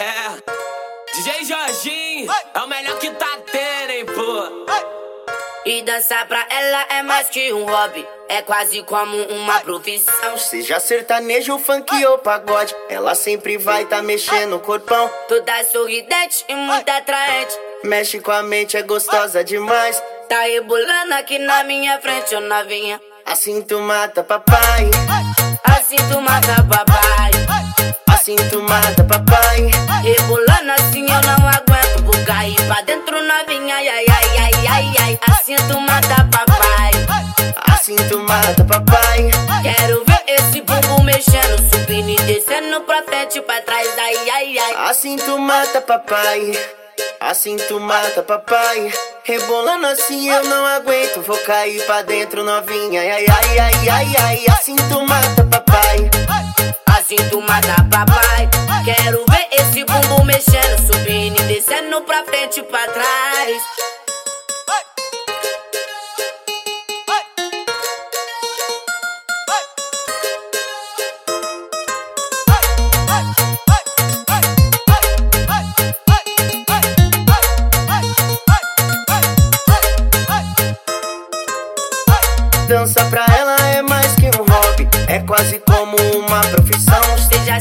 É, DJ Jorginho é o melhor que tá tendo, hein, pô. E dançar pra ela é mais que um hobby, é quase como uma profissão. Seja sertanejo, funk ou pagode, ela sempre vai tá mexendo o corpão. Toda sorridente e muito atraente, Mexe com a mente, é gostosa demais. tá rebolando aqui na minha frente, ô novinha. Assim tu mata papai, Assim tu mata papai, assim tu mata papai. rebolando assim eu não aguento, vou cair pra dentro novinha, ai ai ai ai ai ai. Assim tu mata papai, Assim tu mata papai. quero ver esse bumbum mexendo, subindo e descendo pra frente e pra trás, ai ai ai. Assim tu mata papai. Assim tu mata papai. Rebolando assim eu não aguento. Vou cair pra dentro novinha. Ai ai ai ai ai. Assim tu mata papai. Assim tu mata papai. Quero ver esse bumbum mexendo, subindo e descendo pra frente e pra trás. Dança pra ela é mais que um hobby. É quase como uma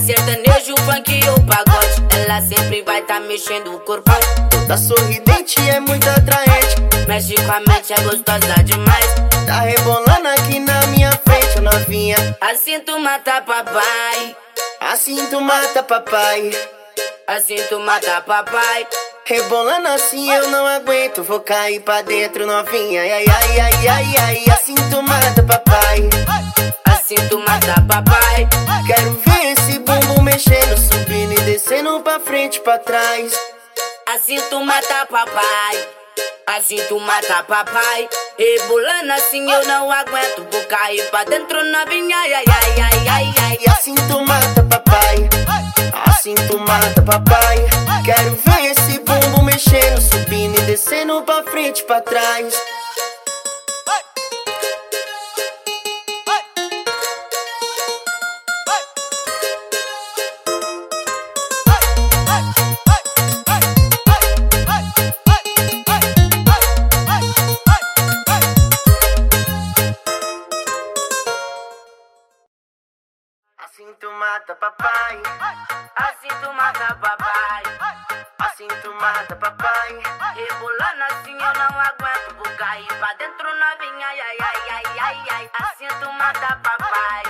sertanejo, funk ou pagode, ela sempre vai tá mexendo o corpo. Toda sorridente é muito atraente. Mexe com a mente, é gostosa demais. Tá rebolando aqui na minha frente, novinha. Assim tu mata papai. Assim tu mata papai. Assim tu mata papai. Rebolando assim eu não aguento, vou cair pra dentro novinha. Ai ai ai ai ai, assim tu mata papai. Assim tu mata papai. Quero ver esse pra frente pra trás. Assim tu mata papai. Assim tu mata papai. Rebolando assim eu não aguento. Vou cair pra dentro novinha. Ai ai ai ai ai ai. E assim tu mata papai. Assim tu mata papai. Quero ver esse bumbum mexendo, subindo e descendo pra frente pra trás. Assim tu mata papai. Assim tu mata papai. Assim tu mata papai. Rebolando assim eu não aguento. Vou cair pra dentro novinha. Ai ai ai ai ai. Assim tu mata papai.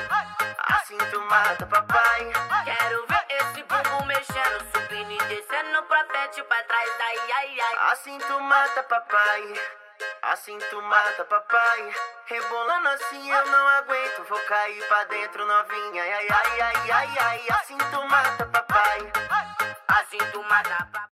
Assim tu mata papai. Quero ver esse bumbum mexendo, subindo e descendo pra frente pra trás. Ai ai ai. Assim tu mata papai. Assim tu mata papai. Rebolando assim eu não aguento. Vou cair pra dentro novinha. Ai ai ai ai ai. Assim tu mata papai. Assim tu mata papai.